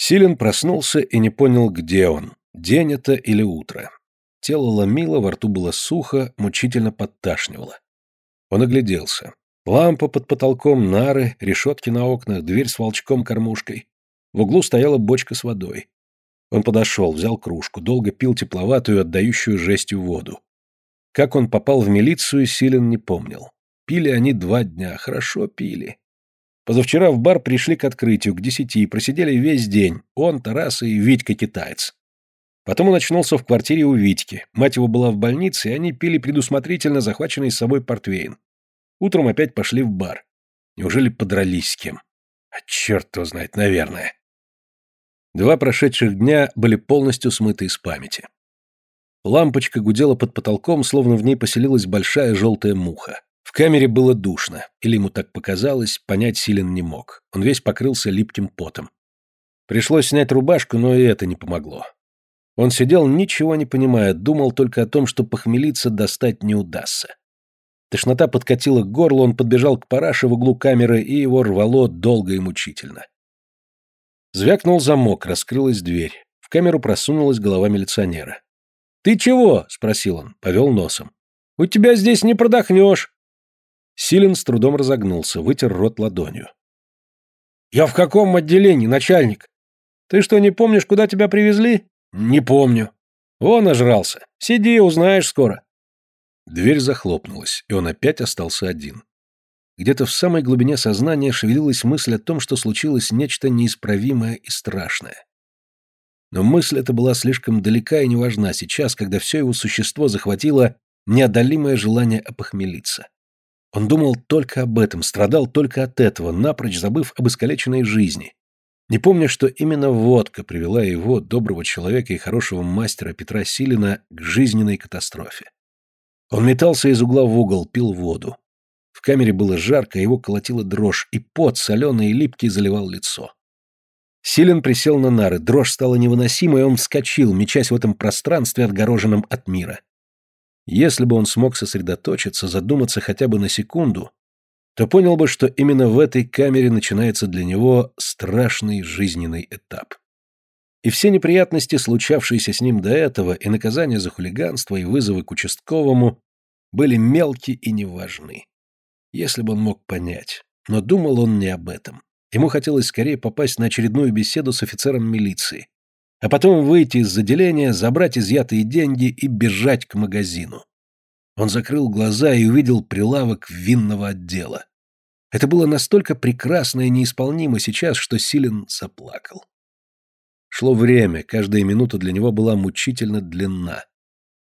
Силен проснулся и не понял, где он, день это или утро. Тело ломило, во рту было сухо, мучительно подташнивало. Он огляделся. Лампа под потолком, нары, решетки на окнах, дверь с волчком-кормушкой. В углу стояла бочка с водой. Он подошел, взял кружку, долго пил тепловатую, отдающую жестью воду. Как он попал в милицию, Силен не помнил. Пили они два дня, хорошо пили. Позавчера в бар пришли к открытию, к десяти, и просидели весь день. Он, Тарас и Витька-китаец. Потом он очнулся в квартире у Витьки. Мать его была в больнице, и они пили предусмотрительно захваченный с собой портвейн. Утром опять пошли в бар. Неужели подрались с кем? А черт его знает, наверное. Два прошедших дня были полностью смыты из памяти. Лампочка гудела под потолком, словно в ней поселилась большая желтая муха. В камере было душно, или ему так показалось, понять Силен не мог. Он весь покрылся липким потом. Пришлось снять рубашку, но и это не помогло. Он сидел, ничего не понимая, думал только о том, что похмелиться достать не удастся. Тошнота подкатила к горлу, он подбежал к параше в углу камеры, и его рвало долго и мучительно. Звякнул замок, раскрылась дверь. В камеру просунулась голова милиционера. «Ты чего?» — спросил он, повел носом. «У тебя здесь не продохнешь». Силен с трудом разогнулся, вытер рот ладонью. «Я в каком отделении, начальник? Ты что, не помнишь, куда тебя привезли?» «Не помню». «Он ожрался. Сиди, узнаешь скоро». Дверь захлопнулась, и он опять остался один. Где-то в самой глубине сознания шевелилась мысль о том, что случилось нечто неисправимое и страшное. Но мысль эта была слишком далека и неважна сейчас, когда все его существо захватило неодолимое желание опохмелиться. Он думал только об этом, страдал только от этого, напрочь забыв об искалеченной жизни. Не помня, что именно водка привела его, доброго человека и хорошего мастера Петра Силина, к жизненной катастрофе. Он метался из угла в угол, пил воду. В камере было жарко, его колотила дрожь, и пот, соленый и липкий, заливал лицо. Силен присел на нары, дрожь стала невыносимой, он вскочил, мечась в этом пространстве, отгороженном от мира. Если бы он смог сосредоточиться, задуматься хотя бы на секунду, то понял бы, что именно в этой камере начинается для него страшный жизненный этап. И все неприятности, случавшиеся с ним до этого, и наказания за хулиганство, и вызовы к участковому, были мелки и неважны. Если бы он мог понять. Но думал он не об этом. Ему хотелось скорее попасть на очередную беседу с офицером милиции, а потом выйти из заделения, забрать изъятые деньги и бежать к магазину. Он закрыл глаза и увидел прилавок винного отдела. Это было настолько прекрасно и неисполнимо сейчас, что Силен заплакал. Шло время, каждая минута для него была мучительно длинна,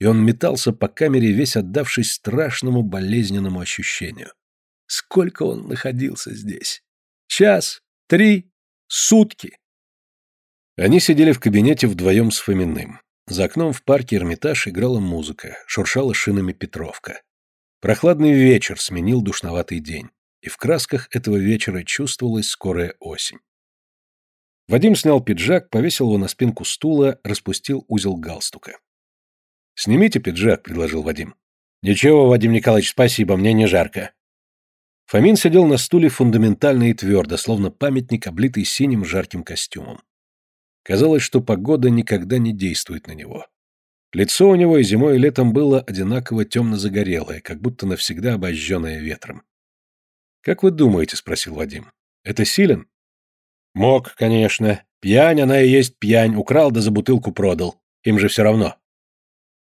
и он метался по камере, весь отдавшись страшному болезненному ощущению. Сколько он находился здесь? Час? Три? Сутки? Они сидели в кабинете вдвоем с Фоминым. За окном в парке Эрмитаж играла музыка, шуршала шинами Петровка. Прохладный вечер сменил душноватый день, и в красках этого вечера чувствовалась скорая осень. Вадим снял пиджак, повесил его на спинку стула, распустил узел галстука. «Снимите пиджак», — предложил Вадим. «Ничего, Вадим Николаевич, спасибо, мне не жарко». Фомин сидел на стуле фундаментально и твердо, словно памятник, облитый синим жарким костюмом. Казалось, что погода никогда не действует на него. Лицо у него и зимой, и летом было одинаково темно-загорелое, как будто навсегда обожженное ветром. «Как вы думаете?» — спросил Вадим. «Это Силен?» «Мог, конечно. Пьянь, она и есть пьянь. Украл да за бутылку продал. Им же все равно».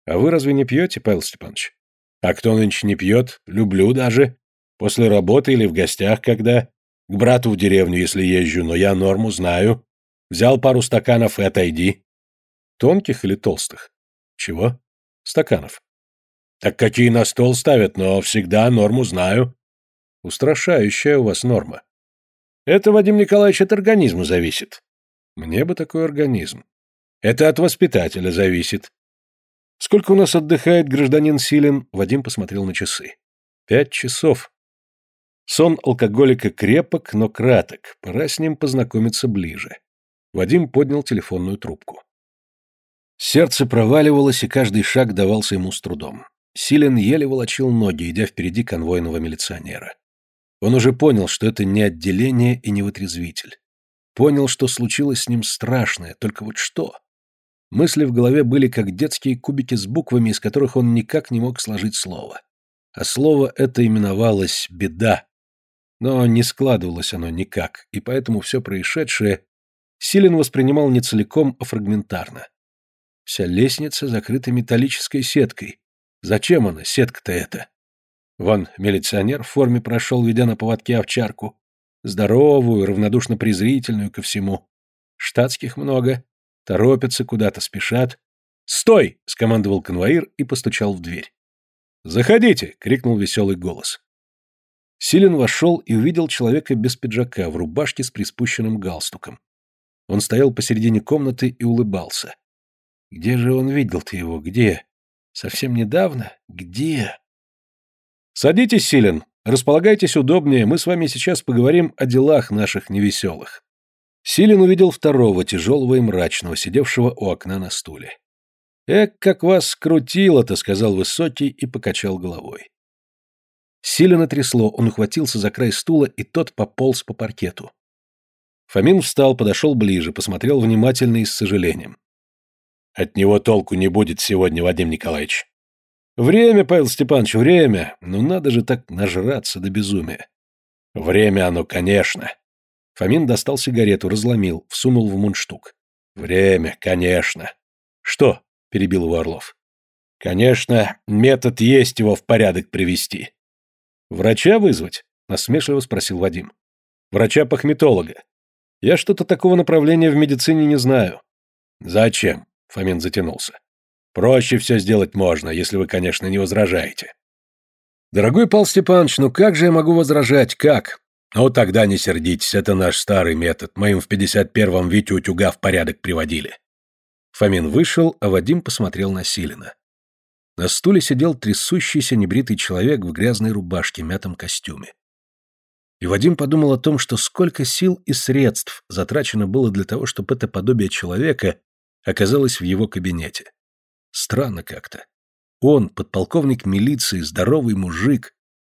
«А вы разве не пьете, Павел Степанович?» «А кто нынче не пьет? Люблю даже. После работы или в гостях, когда. К брату в деревню, если езжу, но я норму знаю. Взял пару стаканов и отойди. Тонких или толстых? Чего? Стаканов. Так какие на стол ставят, но всегда норму знаю. Устрашающая у вас норма. Это, Вадим Николаевич, от организма зависит. Мне бы такой организм. Это от воспитателя зависит. Сколько у нас отдыхает гражданин Силин? Вадим посмотрел на часы. Пять часов. Сон алкоголика крепок, но краток. Пора с ним познакомиться ближе. Вадим поднял телефонную трубку. Сердце проваливалось, и каждый шаг давался ему с трудом. Силен еле волочил ноги, идя впереди конвойного милиционера. Он уже понял, что это не отделение и не вытрезвитель. Понял, что случилось с ним страшное, только вот что? Мысли в голове были как детские кубики с буквами, из которых он никак не мог сложить слово. А слово это именовалось «беда». Но не складывалось оно никак, и поэтому все происшедшее Силен воспринимал не целиком, а фрагментарно. Вся лестница закрыта металлической сеткой. Зачем она, сетка-то эта? Вон милиционер в форме прошел, ведя на поводке овчарку. Здоровую, равнодушно презрительную ко всему. Штатских много. Торопятся, куда-то спешат. «Стой!» — скомандовал конвоир и постучал в дверь. «Заходите!» — крикнул веселый голос. Силен вошел и увидел человека без пиджака, в рубашке с приспущенным галстуком. Он стоял посередине комнаты и улыбался. Где же он видел-то его? Где? Совсем недавно? Где? Садитесь, Силен. Располагайтесь удобнее, мы с вами сейчас поговорим о делах наших невеселых. Силен увидел второго, тяжелого и мрачного, сидевшего у окна на стуле. «Эк, как вас скрутило-то», — сказал высокий и покачал головой. Силена трясло, он ухватился за край стула, и тот пополз по паркету. Фомин встал, подошел ближе, посмотрел внимательно и с сожалением. От него толку не будет сегодня, Вадим Николаевич. Время, Павел Степанович, время. Ну надо же так нажраться до безумия. Время оно, конечно. Фомин достал сигарету, разломил, всунул в мундштук. Время, конечно. Что? перебил его Орлов. Конечно, метод есть его в порядок привести. Врача вызвать? насмешливо спросил Вадим. Врача-пахметолога. Я что-то такого направления в медицине не знаю. Зачем? Фомин затянулся. Проще все сделать можно, если вы, конечно, не возражаете. Дорогой Пал Степанович, ну как же я могу возражать, как? Ну тогда не сердитесь, это наш старый метод. Мы им в 51-м Витю утюга в порядок приводили. Фомин вышел, а Вадим посмотрел на Силина. На стуле сидел трясущийся небритый человек в грязной рубашке, мятом костюме. И Вадим подумал о том, что сколько сил и средств затрачено было для того, чтобы это подобие человека оказалось в его кабинете. Странно как-то. Он, подполковник милиции, здоровый мужик,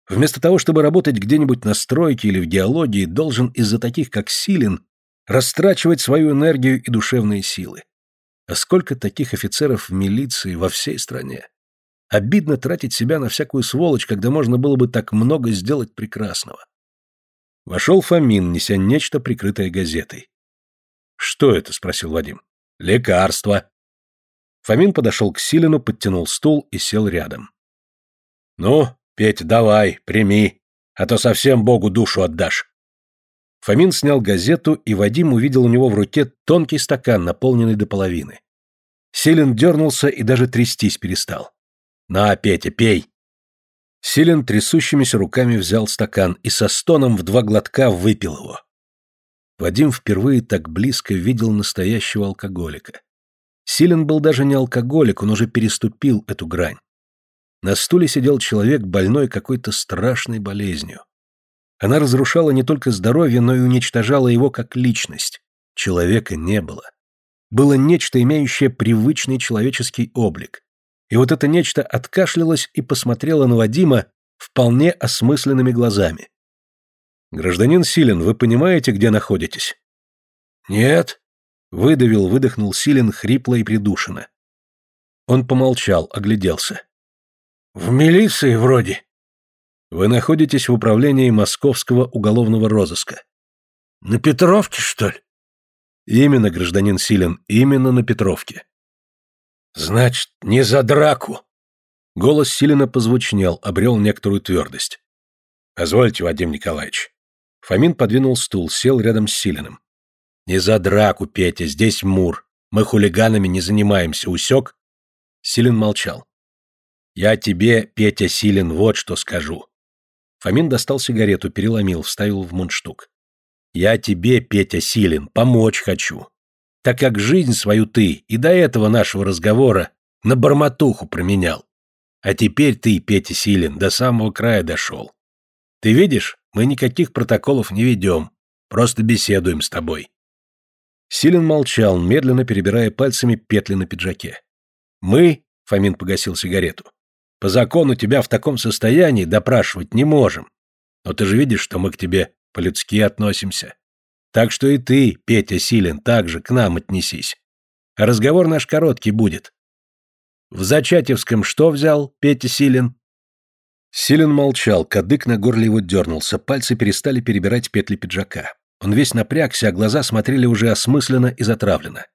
вместо того, чтобы работать где-нибудь на стройке или в геологии, должен из-за таких, как Силин, растрачивать свою энергию и душевные силы. А сколько таких офицеров в милиции во всей стране? Обидно тратить себя на всякую сволочь, когда можно было бы так много сделать прекрасного. Вошел Фомин, неся нечто, прикрытое газетой. «Что это?» — спросил Вадим. «Лекарство». Фомин подошел к Силину, подтянул стул и сел рядом. «Ну, Петь, давай, прими, а то совсем Богу душу отдашь». Фомин снял газету, и Вадим увидел у него в руке тонкий стакан, наполненный до половины. Силин дернулся и даже трястись перестал. «На, Петя, пей!» Силин трясущимися руками взял стакан и со стоном в два глотка выпил его. Вадим впервые так близко видел настоящего алкоголика. Силен был даже не алкоголик, он уже переступил эту грань. На стуле сидел человек, больной какой-то страшной болезнью. Она разрушала не только здоровье, но и уничтожала его как личность. Человека не было. Было нечто, имеющее привычный человеческий облик. И вот это нечто откашлялось и посмотрело на Вадима вполне осмысленными глазами. «Гражданин Силин, вы понимаете, где находитесь?» «Нет», — выдавил, выдохнул Силин хрипло и придушенно. Он помолчал, огляделся. «В милиции вроде». «Вы находитесь в управлении Московского уголовного розыска». «На Петровке, что ли?» «Именно, гражданин Силин, именно на Петровке». «Значит, не за драку». Голос Силина позвучнел, обрел некоторую твердость. «Позвольте, Вадим Николаевич, Фомин подвинул стул, сел рядом с Силиным. «Не за драку, Петя, здесь Мур. Мы хулиганами не занимаемся, усек?» Силин молчал. «Я тебе, Петя Силин, вот что скажу». Фомин достал сигарету, переломил, вставил в мундштук. «Я тебе, Петя Силин, помочь хочу. Так как жизнь свою ты и до этого нашего разговора на бормотуху променял. А теперь ты, Петя Силин, до самого края дошел. Ты видишь, мы никаких протоколов не ведем, просто беседуем с тобой». Силен молчал, медленно перебирая пальцами петли на пиджаке. «Мы», — Фомин погасил сигарету, — «по закону тебя в таком состоянии допрашивать не можем. Но ты же видишь, что мы к тебе по-людски относимся. Так что и ты, Петя Силин, также к нам отнесись. Разговор наш короткий будет. В Зачатевском что взял, Петя Силин? Силин молчал, кадык на горле его дернулся, пальцы перестали перебирать петли пиджака. Он весь напрягся, а глаза смотрели уже осмысленно и затравленно.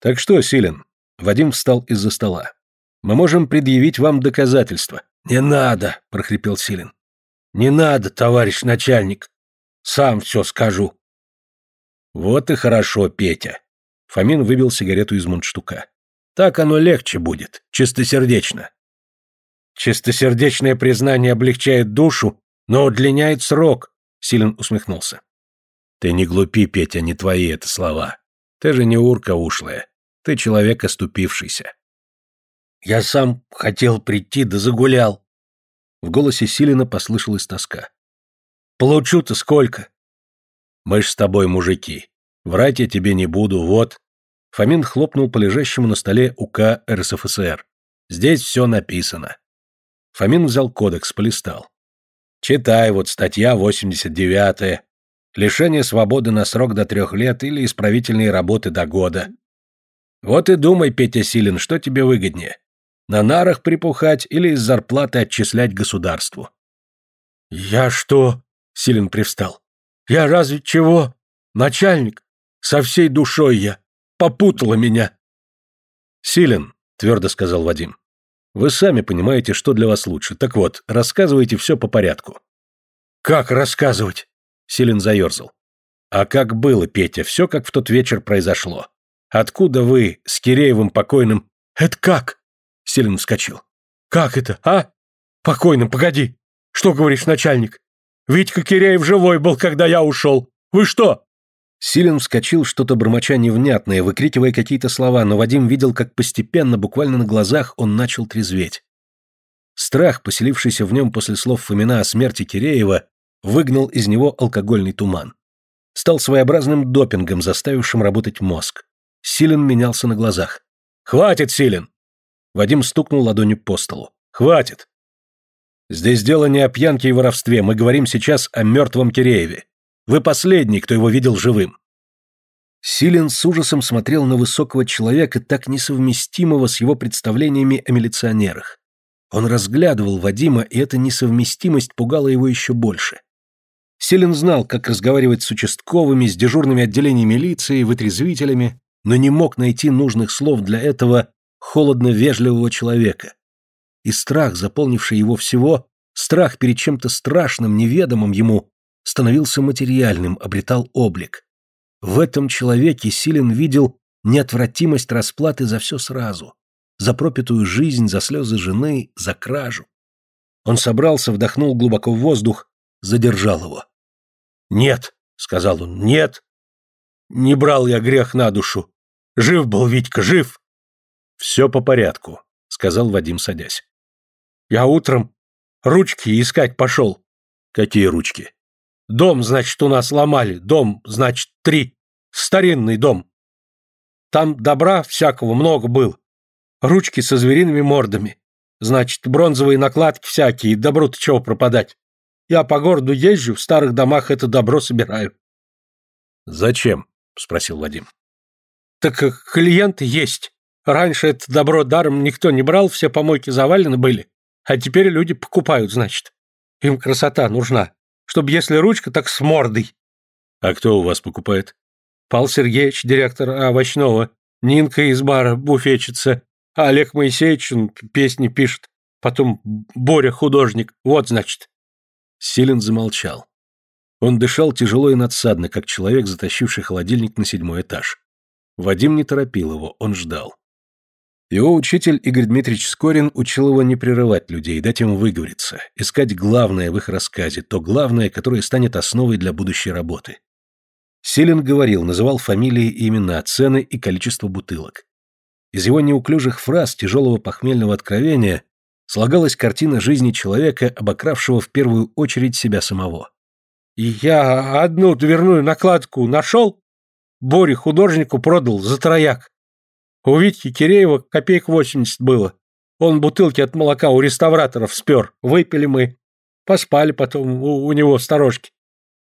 «Так что, Силин?» Вадим встал из-за стола. «Мы можем предъявить вам доказательства». «Не надо!» — прохрипел Силин. «Не надо, товарищ начальник. Сам все скажу». «Вот и хорошо, Петя». Фомин выбил сигарету из мундштука. «Так оно легче будет, чистосердечно». «Чистосердечное признание облегчает душу, но удлиняет срок», — Силин усмехнулся. «Ты не глупи, Петя, не твои это слова. Ты же не урка ушлая. Ты человек оступившийся». «Я сам хотел прийти, да загулял. В голосе Силина послышалась тоска. «Получу-то сколько?» «Мы ж с тобой мужики. Врать я тебе не буду, вот». Фомин хлопнул по лежащему на столе УК РСФСР. «Здесь все написано». Фомин взял кодекс, полистал. «Читай, вот статья 89-я. Лишение свободы на срок до трех лет или исправительные работы до года. Вот и думай, Петя Силин, что тебе выгоднее. На нарах припухать или из зарплаты отчислять государству? «Я что?» — Силин привстал. «Я разве чего? Начальник? Со всей душой я. Попутала меня». «Силин», — твердо сказал Вадим, — «вы сами понимаете, что для вас лучше. Так вот, рассказывайте все по порядку». «Как рассказывать?» — Силин заерзал. «А как было, Петя, все как в тот вечер произошло. Откуда вы с Киреевым покойным...» «Это как?» Селин вскочил. «Как это, а? Покойным, погоди. Что говоришь, начальник? Витька Киреев живой был, когда я ушел. Вы что?» Силин вскочил, что-то бормоча невнятное, выкрикивая какие-то слова, но Вадим видел, как постепенно, буквально на глазах, он начал трезветь. Страх, поселившийся в нем после слов Фомина о смерти Киреева, выгнал из него алкогольный туман. Стал своеобразным допингом, заставившим работать мозг. Силин менялся на глазах. «Хватит, Силин! Вадим стукнул ладонью по столу. «Хватит! Здесь дело не о пьянке и воровстве, мы говорим сейчас о мертвом Кирееве. Вы последний, кто его видел живым». Силин с ужасом смотрел на высокого человека, так несовместимого с его представлениями о милиционерах. Он разглядывал Вадима, и эта несовместимость пугала его еще больше. Селин знал, как разговаривать с участковыми, с дежурными отделениями милиции, вытрезвителями, но не мог найти нужных слов для этого холодно-вежливого человека. И страх, заполнивший его всего, страх перед чем-то страшным, неведомым ему, становился материальным, обретал облик. В этом человеке Силин видел неотвратимость расплаты за все сразу. За пропитую жизнь, за слезы жены, за кражу. Он собрался, вдохнул глубоко в воздух, задержал его. «Нет», — сказал он, — «нет. Не брал я грех на душу. Жив был Витька, жив. «Все по порядку», — сказал Вадим, садясь. «Я утром ручки искать пошел». «Какие ручки?» «Дом, значит, у нас ломали. Дом, значит, три. Старинный дом. Там добра всякого много было. Ручки со звериными мордами. Значит, бронзовые накладки всякие, добру-то чего пропадать. Я по городу езжу, в старых домах это добро собираю». «Зачем?» — спросил Вадим. «Так клиенты есть. Раньше это добро даром никто не брал, все помойки завалены были. А теперь люди покупают, значит. Им красота нужна. Чтоб если ручка, так с мордой. А кто у вас покупает? Пал Сергеевич, директор овощного. Нинка из бара, буфетчица. А Олег Моисеевич, он песни пишет. Потом Боря, художник. Вот, значит. Силин замолчал. Он дышал тяжело и надсадно, как человек, затащивший холодильник на седьмой этаж. Вадим не торопил его, он ждал. Его учитель Игорь Дмитриевич Скорин учил его не прерывать людей, дать им выговориться, искать главное в их рассказе, то главное, которое станет основой для будущей работы. Силин говорил, называл фамилии и имена, цены и количество бутылок. Из его неуклюжих фраз, тяжелого похмельного откровения, слагалась картина жизни человека, обокравшего в первую очередь себя самого. «Я одну дверную накладку нашел, Боре художнику продал за трояк. У Витьки Киреева копеек восемьдесят было. Он бутылки от молока у реставраторов спер. Выпили мы. Поспали потом у, у него сторожки.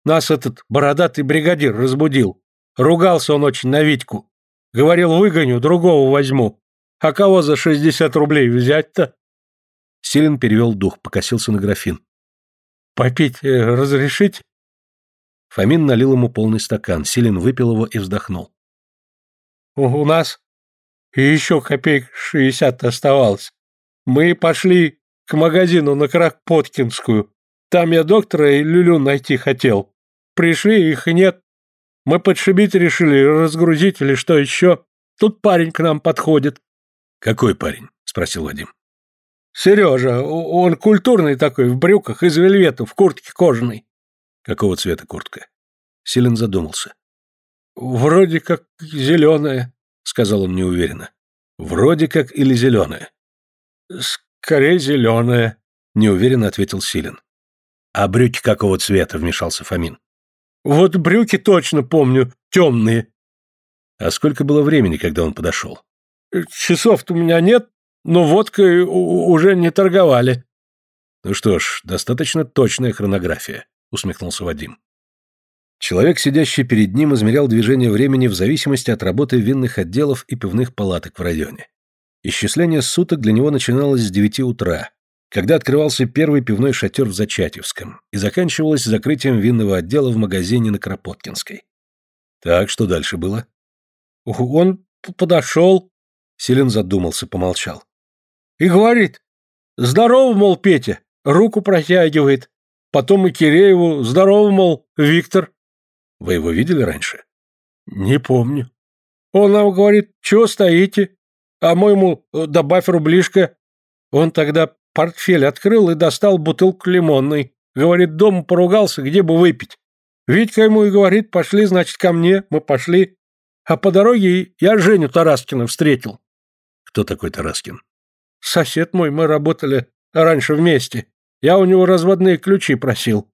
Нас этот бородатый бригадир разбудил. Ругался он очень на Витьку. Говорил, выгоню, другого возьму. А кого за шестьдесят рублей взять-то? Силин перевел дух, покосился на графин. «Попить э, разрешить?» Фомин налил ему полный стакан, Силин выпил его и вздохнул. «У нас еще копеек шестьдесят оставалось. Мы пошли к магазину на Кропоткинскую. Там я доктора и Люлю найти хотел. Пришли, их нет. Мы подшибить решили, разгрузить или что еще. Тут парень к нам подходит. «Какой парень?» — спросил Вадим. «Сережа, он культурный такой, в брюках, из вельвета, в куртке кожаной». «Какого цвета куртка?» Силен задумался. «Вроде как зеленая», — сказал он неуверенно. «Вроде как или зеленая?» «Скорее зеленая», — неуверенно ответил Силен. «А брюки какого цвета?» — вмешался Фомин. «Вот брюки точно помню, темные». «А сколько было времени, когда он подошел?» «Часов-то у меня нет, но водкой уже не торговали». «Ну что ж, достаточно точная хронография», — усмехнулся Вадим. Человек, сидящий перед ним, измерял движение времени в зависимости от работы винных отделов и пивных палаток в районе. Исчисление суток для него начиналось с девяти утра, когда открывался первый пивной шатер в Зачатевском и заканчивалось закрытием винного отдела в магазине на Кропоткинской. Так, что дальше было? Он подошел, Селин задумался, помолчал. И говорит, здорово, мол, Петя, руку протягивает. Потом и Кирееву, здорово, мол, Виктор. Вы его видели раньше? Не помню. Он нам говорит, чего стоите? А моему э, добавь рублишко. Он тогда портфель открыл и достал бутылку лимонной. Говорит, дома поругался, где бы выпить. Витька ему и говорит, пошли, значит, ко мне. Мы пошли. А по дороге я Женю Тараскина встретил. Кто такой Тараскин? Сосед мой, мы работали раньше вместе. Я у него разводные ключи просил.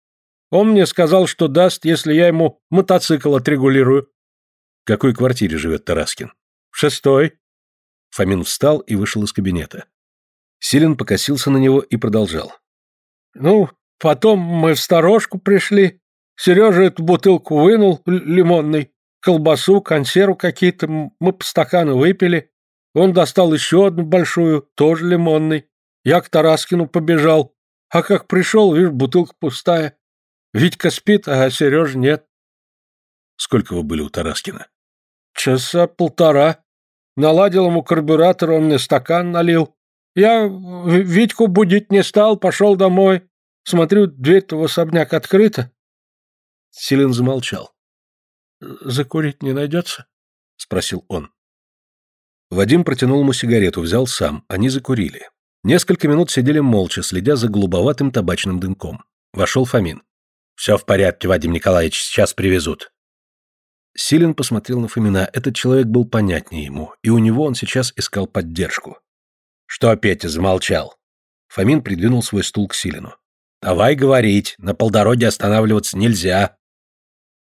Он мне сказал, что даст, если я ему мотоцикл отрегулирую. В какой квартире живет Тараскин? В шестой. Фомин встал и вышел из кабинета. Силин покосился на него и продолжал. Ну, потом мы в сторожку пришли. Сережа эту бутылку вынул, лимонный, колбасу, консерву какие-то, мы по стакану выпили. Он достал еще одну большую, тоже лимонный. Я к Тараскину побежал. А как пришел, видишь, бутылка пустая. Витька спит, а Сереж нет. Сколько вы были у Тараскина? Часа полтора. Наладил ему карбюратор, он мне стакан налил. Я Витьку будить не стал, пошел домой. Смотрю, дверь-то в особняк открыта. Силен замолчал. «Закурить не найдется?» — спросил он. Вадим протянул ему сигарету, взял сам, они закурили. Несколько минут сидели молча, следя за голубоватым табачным дымком. Вошел Фомин. «Все в порядке, Вадим Николаевич, сейчас привезут». Силин посмотрел на Фомина. Этот человек был понятнее ему, и у него он сейчас искал поддержку. «Что, Петя, замолчал?» Фомин придвинул свой стул к Силину. «Давай говорить, на полдороге останавливаться нельзя».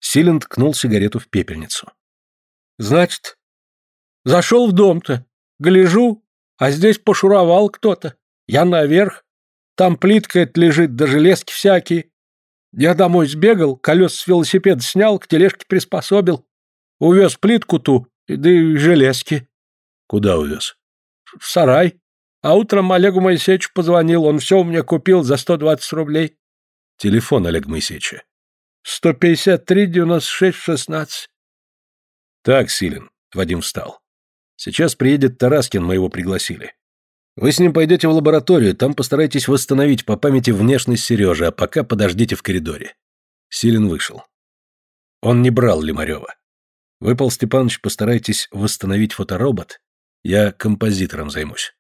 Силин ткнул сигарету в пепельницу. «Значит, Зашел в дом-то, гляжу, а здесь пошуровал кто-то. Я наверх, там плитка это лежит, да железки всякие. Я домой сбегал, колес с велосипеда снял, к тележке приспособил. Увез плитку ту, да и железки. Куда увез? В сарай. А утром Олегу Моисеевичу позвонил, он все у меня купил за 120 рублей. Телефон Олега Моисеевича. 153-96-16. Так, Силин, Вадим встал. Сейчас приедет Тараскин, мы его пригласили. Вы с ним пойдете в лабораторию, там постарайтесь восстановить по памяти внешность Сережи, а пока подождите в коридоре». Силин вышел. Он не брал Лимарева. Вы, Пал Степанович, постарайтесь восстановить фоторобот, я композитором займусь.